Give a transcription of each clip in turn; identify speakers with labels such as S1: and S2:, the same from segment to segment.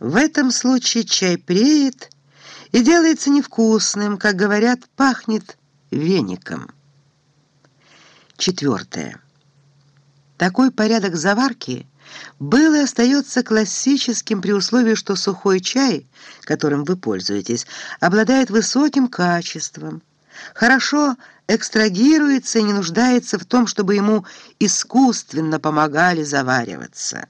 S1: В этом случае чай преет и делается невкусным, как говорят, пахнет веником. Четвертое. Такой порядок заварки был и остается классическим при условии, что сухой чай, которым вы пользуетесь, обладает высоким качеством, хорошо экстрагируется и не нуждается в том, чтобы ему искусственно помогали завариваться.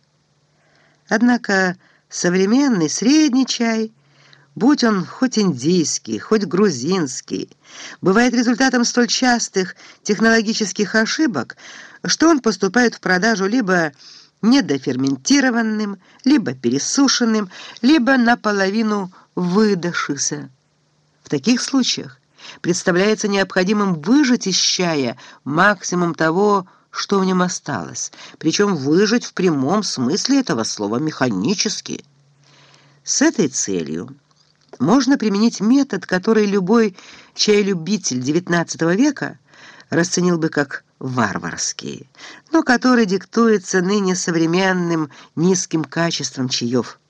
S1: Однако современный средний чай, будь он хоть индийский, хоть грузинский, бывает результатом столь частых технологических ошибок, что он поступает в продажу либо недоферментированным, либо пересушенным, либо наполовину выдохшийся. В таких случаях представляется необходимым выжать из чая максимум того, что в нем осталось, причем выжать в прямом смысле этого слова механически. С этой целью можно применить метод, который любой чаелюбитель XIX века расценил бы как варварский, но который диктуется ныне современным низким качеством чаев.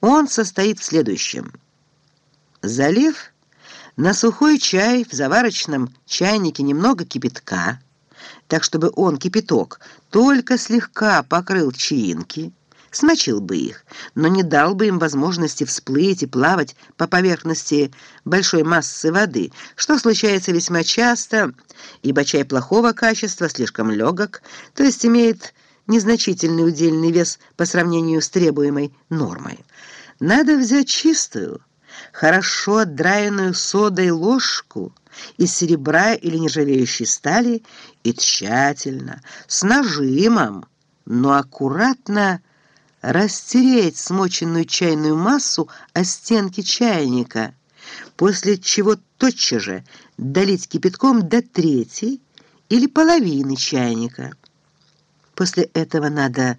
S1: Он состоит в следующем. Залив на сухой чай в заварочном чайнике немного кипятка, так чтобы он, кипяток, только слегка покрыл чаинки, смочил бы их, но не дал бы им возможности всплыть и плавать по поверхности большой массы воды, что случается весьма часто, ибо чай плохого качества слишком легок, то есть имеет незначительный удельный вес по сравнению с требуемой нормой. Надо взять чистую, хорошо отдраенную содой ложку из серебра или нержавеющей стали и тщательно, с нажимом, но аккуратно растереть смоченную чайную массу о стенки чайника, после чего тотчас же долить кипятком до трети или половины чайника. После этого надо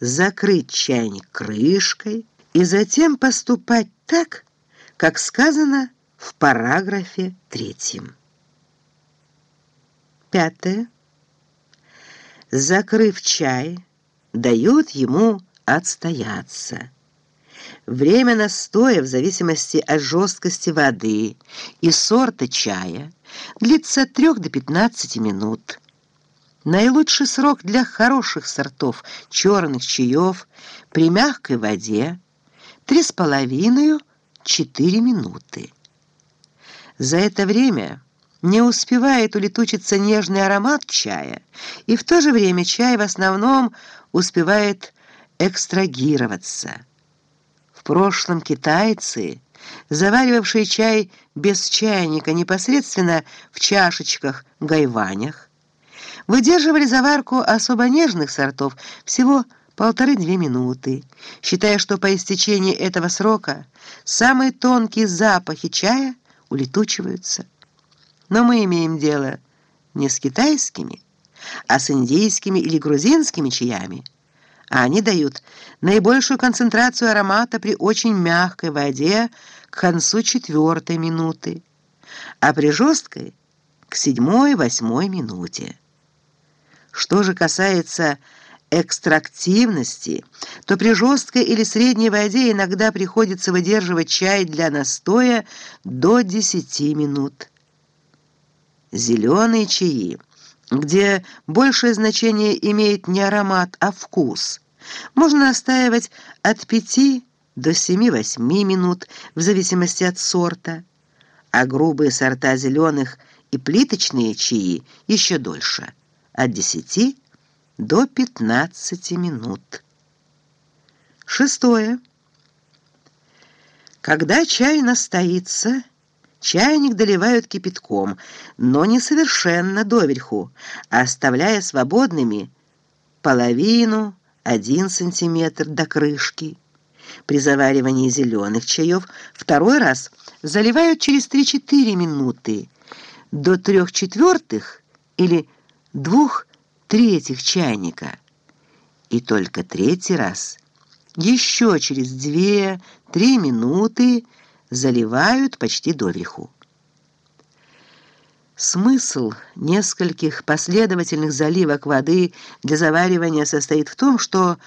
S1: закрыть чайник крышкой и затем поступать так, как сказано в параграфе третьем. Пятое. Закрыв чай, дают ему отстояться. Время настоя в зависимости от жесткости воды и сорта чая длится от 3 до 15 минут. Наилучший срок для хороших сортов черных чаев при мягкой воде 3,5-4 минуты. За это время не успевает улетучиться нежный аромат чая, и в то же время чай в основном успевает экстрагироваться. В прошлом китайцы, заваривавшие чай без чайника непосредственно в чашечках-гайванях, выдерживали заварку особо нежных сортов всего полторы-две минуты, считая, что по истечении этого срока самые тонкие запахи чая улетучиваются. Но мы имеем дело не с китайскими, а с индийскими или грузинскими чаями, а они дают наибольшую концентрацию аромата при очень мягкой воде к концу четвертой минуты, а при жесткой — к седьмой-восьмой минуте. Что же касается экстрактивности, то при жесткой или средней воде иногда приходится выдерживать чай для настоя до 10 минут. Зеленые чаи, где большее значение имеет не аромат, а вкус, можно настаивать от 5 до 7-8 минут в зависимости от сорта, а грубые сорта зеленых и плиточные чаи еще дольше, от 10 до 15 минут. Шестое. Когда чай настоится, чайник доливают кипятком, но не совершенно доверху, а оставляя свободными половину, один сантиметр до крышки. При заваривании зеленых чаев второй раз заливают через 3-4 минуты до трех четвертых или двух третьих чайника. И только третий раз, еще через 2-3 минуты, заливают почти доверху. Смысл нескольких последовательных заливок воды для заваривания состоит в том, что